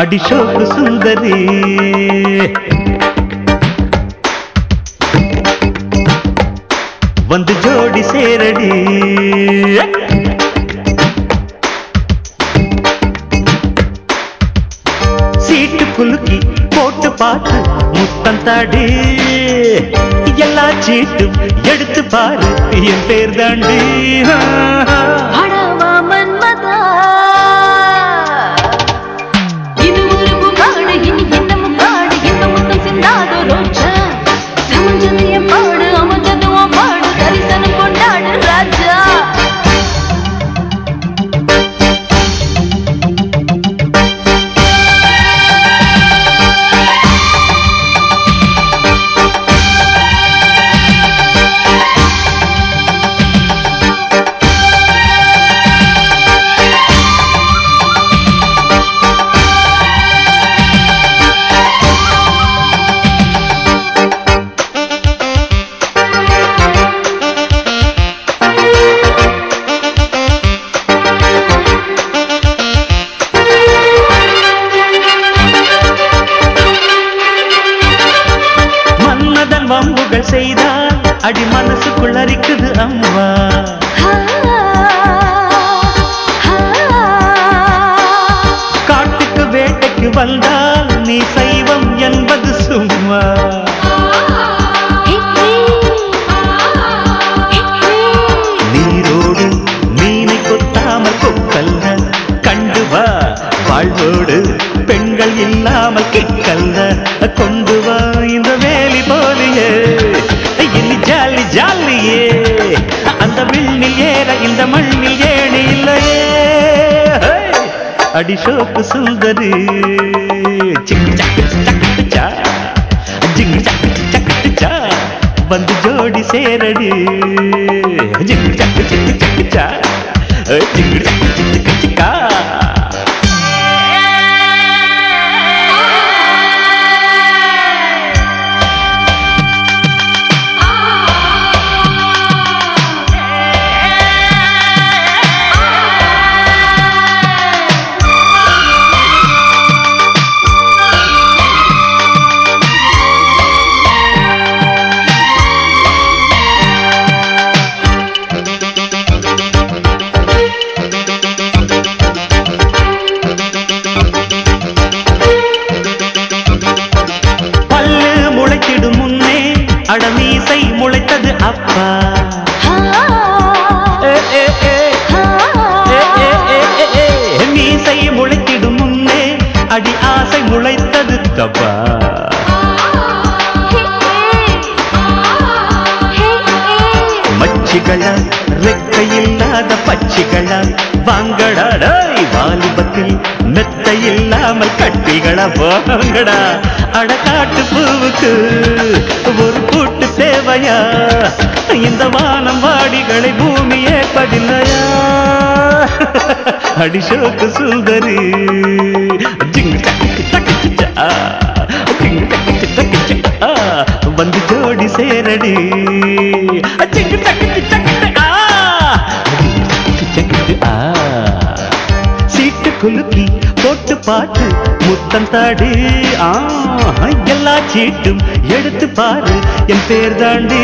அடிஷோக்கு சுந்தரி. வந்து ஜோடி சேரடி. சீட்டு குலுக்கி போட்டு பாட்டு முத்தம் தாடி. எல்லா சீட்டும் எடுத்து பாரு என் பேர் தாண்டி. செய்தால் அடி மனசுக்குள் அரிக்குது அம்மா. காட்டுக்கு வேட்டைக்கு வந்தால் நீ சைவம் என்பது சும்மா. நீரோடு மீனை கொத்தாமல் கொக்கல்ல. கண்டு வா வாழ்வோடு பெண்கள் இல்லாமல் கிக்கல்ல. கொண்டு வா இந்த அடிஷோக்கு சுந்தரு சிக்கு சக்கு சக்கு சா ஜிங்கு சக்கு சக்கு சா வந்து ஜோடி சேரடி ஜிங்கு சக்கு சக்கு சக்கு சா ஜிங்கு சக்கு சக்கு சக்கா அப்பா ஏ, ஏ, ஏ. ஏ, ஏ, ஏ, ஏ, ஏ. மீசை முளைத்திடும் முன்னே அடி ஆசை முளைத்தது தப்பா? மச்சிகளா ரெக்கையில்லாத பச்சிகளா வாங்கடாடாய் வாலிபத்தில் மெத்த இல்லாமல் கட்டிகளா வாங்கடா அடக்காட்டு பூவுக்கு ஒரு கூட்டு தேவையா? இந்த வானம் வாடிகளை பூமி ஏற்பதில்லையா? அடிஷோக்கு சுந்தரி ஜிங்கு சக்கு சக்கு சா. வந்து ஜோடி சேரடி. ஜிங்கு ஆ. சீட்டு குலுக்கி போட்டு பாட்டு முத்தம் தாடு ஆ. எல்லா சீட்டும் எடுத்து பாரு என் பேர் தாண்டி.